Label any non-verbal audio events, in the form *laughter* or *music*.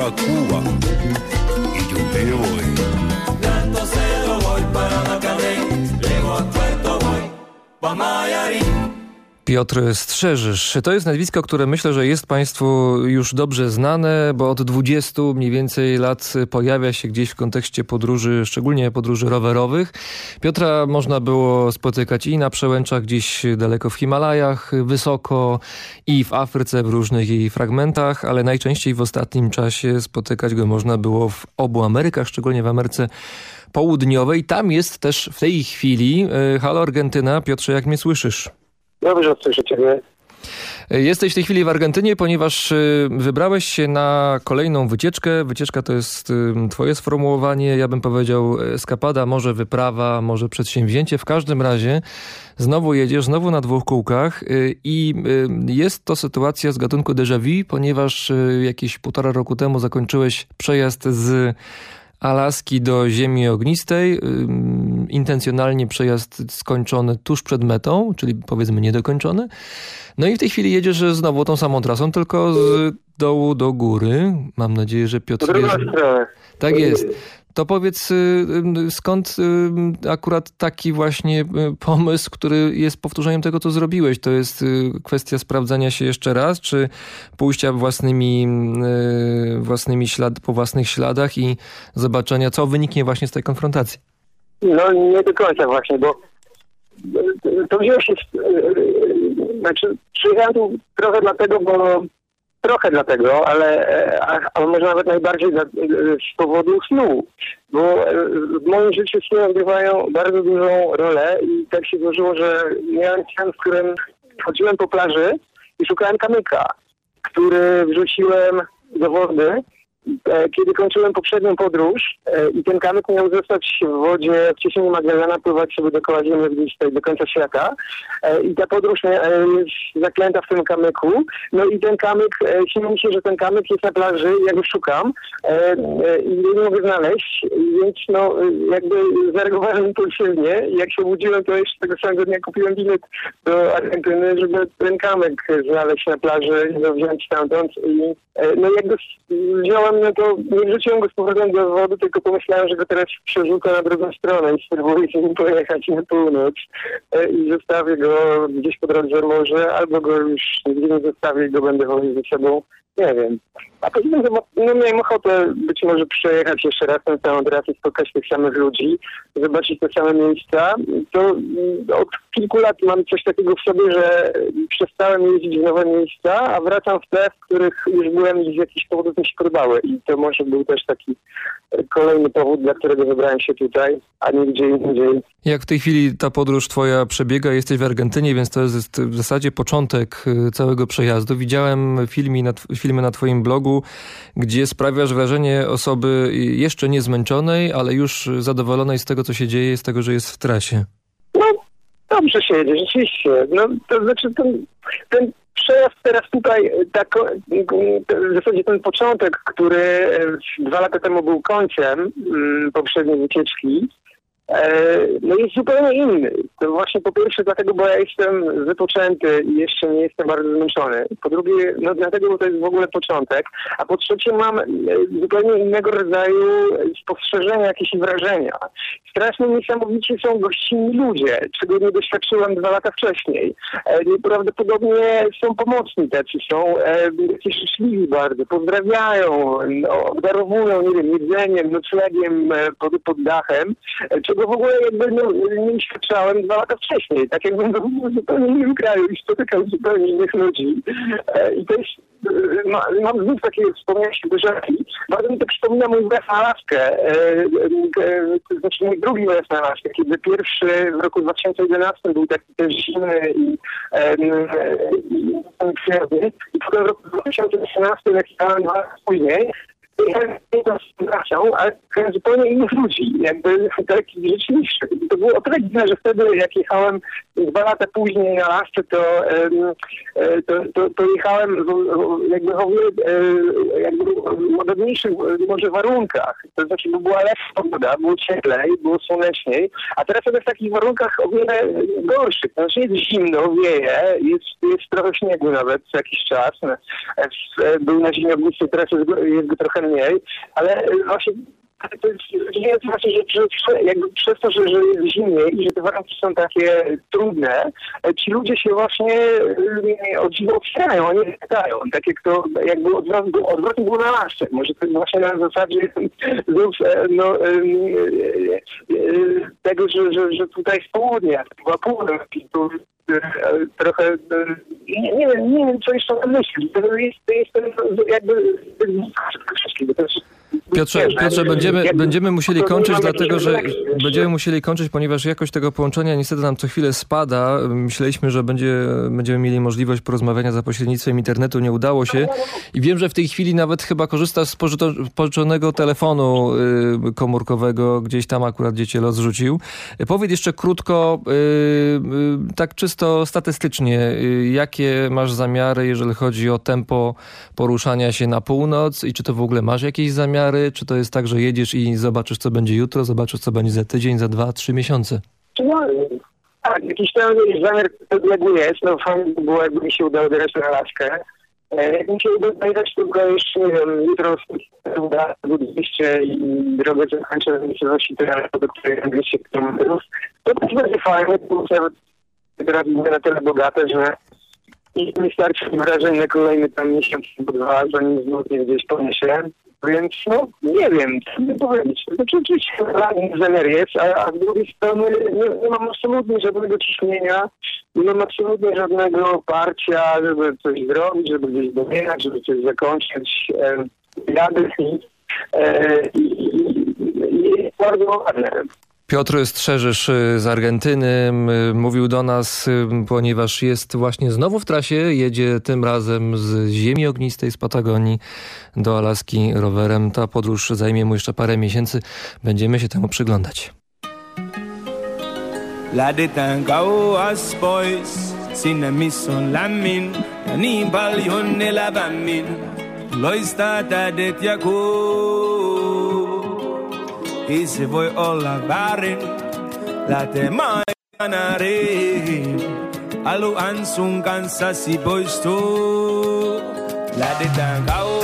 a Cuba y yo me voy. Tanto cero voy para Macané, llego a Puerto voy, pa Mayarín. Piotr Strzeżysz. To jest nazwisko, które myślę, że jest Państwu już dobrze znane, bo od 20 mniej więcej lat pojawia się gdzieś w kontekście podróży, szczególnie podróży rowerowych. Piotra można było spotykać i na przełęczach gdzieś daleko w Himalajach, wysoko i w Afryce w różnych jej fragmentach, ale najczęściej w ostatnim czasie spotykać go można było w obu Amerykach, szczególnie w Ameryce Południowej. Tam jest też w tej chwili e, Halo Argentyna. Piotrze, jak mnie słyszysz? Dobrze, słyszę Ciebie. Jesteś w tej chwili w Argentynie, ponieważ y, wybrałeś się na kolejną wycieczkę. Wycieczka to jest y, twoje sformułowanie, ja bym powiedział eskapada, może wyprawa, może przedsięwzięcie. W każdym razie znowu jedziesz, znowu na dwóch kółkach y, i jest to sytuacja z gatunku déjà vu, ponieważ jakieś półtora roku temu zakończyłeś przejazd z Alaski do Ziemi Ognistej. Intencjonalnie przejazd skończony tuż przed metą, czyli powiedzmy niedokończony. No i w tej chwili jedziesz znowu tą samą trasą, tylko z dołu do góry. Mam nadzieję, że Piotr... Druga strona. Tak jest. To powiedz, y, y, skąd y, akurat taki właśnie pomysł, który jest powtórzeniem tego, co zrobiłeś? To jest kwestia sprawdzania się jeszcze raz, czy pójścia własnymi, własnymi ślad, po własnych śladach i zobaczenia, co wyniknie właśnie z tej konfrontacji? No nie do końca właśnie, bo to wzięło się... Znaczy, przyjechałem tu trochę dlatego, bo trochę dlatego, ale, ale może nawet najbardziej z powodu snu, bo w moim życiu sny odgrywają bardzo dużą rolę i tak się złożyło, że miałem sen, w którym chodziłem po plaży i szukałem kamyka, który wrzuciłem do wody E, kiedy kończyłem poprzednią podróż e, i ten kamyk miał zostać w wodzie w ciśnieniu Magdalena, pływać sobie dookoła Ziemi gdzieś tutaj do końca świata e, i ta podróż jest zaklęta w tym kamyku. No i ten kamyk, śmieję mi się, że ten kamyk jest na plaży, ja go szukam i nie mogę znaleźć, więc no jakby zareagowałem impulsywnie. Jak się obudziłem, to jeszcze tego samego dnia kupiłem bilet do Argentyny, żeby ten kamyk znaleźć na plaży wziąć stamtąd i no jakby wziąłem no to nie wrzuciłem go z powrotem do wody, tylko pomyślałem, że go teraz przerzucę na drugą stronę i spróbuję z nim pojechać na północ e, i zostawię go gdzieś po drodze może, albo go już nie zostawię i go będę woził ze sobą nie wiem. A poza no, miałem ochotę być może przejechać jeszcze raz tę całą trasę, spotkać tych samych ludzi, zobaczyć te same miejsca. To od kilku lat mam coś takiego w sobie, że przestałem jeździć w nowe miejsca, a wracam w te, w których już byłem i z jakichś powodów mi się podobały. I to może był też taki kolejny powód, dla którego wybrałem się tutaj, a nie gdzie indziej. Jak w tej chwili ta podróż twoja przebiega? Jesteś w Argentynie, więc to jest w zasadzie początek y, całego przejazdu. Widziałem filmy na, filmy na twoim blogu, gdzie sprawiasz wrażenie osoby jeszcze nie zmęczonej, ale już zadowolonej z tego, co się dzieje, z tego, że jest w trasie. Dobrze się jedzie, rzeczywiście. No, to znaczy ten, ten przejazd teraz tutaj, tak, w zasadzie ten początek, który dwa lata temu był końcem mm, poprzedniej wycieczki, E, no jest zupełnie inny. To właśnie po pierwsze dlatego, bo ja jestem wypoczęty i jeszcze nie jestem bardzo zmęczony. Po drugie, no dlatego, bo to jest w ogóle początek. A po trzecie mam e, zupełnie innego rodzaju spostrzeżenia, jakieś wrażenia. Strasznie niesamowicie są gościnni ludzie, czego nie doświadczyłem dwa lata wcześniej. E, Prawdopodobnie są pomocni tacy, są jakieś życzliwi bardzo, pozdrawiają, no, obdarowują, nie wiem, jedzeniem, noclegiem pod, pod dachem, czego w ogóle jakby no, nie doświadczałem dwa lata wcześniej. Tak jakbym był w zupełnie innym kraju i spotykał zupełnie innych ludzi. E, I to jest, e, ma, mam znów takie wspomnienia uderzaki. Bardzo mi to przypomina mój wyjazd na Alaskę. E, to znaczy mój drugi wyjazd na Alaskę, kiedy pierwszy w roku 2011 był taki też zimny i, e, i, potem w roku 2013, jak dwa lata później, to z ale zupełnie innych ludzi, jakby takich rzeczywistych. To było o tyle dziwne, że wtedy jak jechałem dwa lata później na lasce, to, to, to, to jechałem jakby w o wiele jakby ładniejszych może warunkach. To znaczy, bo była lepsza pogoda, było cieplej, było słoneczniej, a teraz w takich warunkach o wiele gorszych. To znaczy jest zimno, wieje, jest, jest trochę śniegu nawet co jakiś czas. Był na zimie teraz jest, jest trochę mniej, ale właśnie to jest właśnie, że, że jakby przez to, że, że jest zimniej i że te warunki są takie trudne, ci ludzie się właśnie od dziwo otwierają, a nie pytają. Tak jak to jakby odwrotnie było na lasce. Może to właśnie na zasadzie *laughs* no, tego, że, że, że tutaj z południa, była południa, trochę nie, nie, wiem, nie wiem, co jeszcze na myśli. To jest, to jest jakby wszystkiego. Piotrze, Piotrze będziemy, będziemy musieli kończyć, dlatego że będziemy musieli kończyć, ponieważ jakość tego połączenia niestety nam co chwilę spada. Myśleliśmy, że będzie, będziemy mieli możliwość porozmawiania za pośrednictwem internetu, nie udało się. I wiem, że w tej chwili nawet chyba korzystasz z pożyczonego telefonu y, komórkowego, gdzieś tam akurat dziecię los rzucił. Powiedz jeszcze krótko, y, y, tak czysto statystycznie, jakie masz zamiary, jeżeli chodzi o tempo poruszania się na północ i czy to w ogóle masz jakieś zamiary? Czy to jest tak, że jedziesz i zobaczysz, co będzie jutro, zobaczysz, co będzie za tydzień, za dwa, trzy miesiące? No, tak, jakiś tam zamiar odległy jest. No fajnie by było, jakby mi się udało dojechać na Alaskę. E, jak mi się uda dojechać, go jeszcze, nie wiem, jutro uda 200 i drogę zakończę w miejscowości do której 200 km. To też będzie fajne, bo teraz będę na tyle bogate, że i mi starczy wrażeń na kolejny tam miesiąc albo dwa, zanim znów gdzieś poniesie. Więc no, nie wiem, co by powiedzieć. Znaczy oczywiście zamiar jest, a, a z drugiej strony nie, nie mam absolutnie żadnego ciśnienia, nie mam absolutnie żadnego oparcia, żeby coś zrobić, żeby gdzieś dojechać, żeby coś zakończyć. E, jadę i, e, i, i jest bardzo ładne. Piotr Strzeżysz y, z Argentyny mówił do nas, y, ponieważ jest właśnie znowu w trasie, jedzie tym razem z ziemi ognistej, z Patagonii do Alaski rowerem. Ta podróż zajmie mu jeszcze parę miesięcy. Będziemy się temu przyglądać. La Easy boy all about it. Late mai canare. Alu ansun kansasi boys too. Late tangao.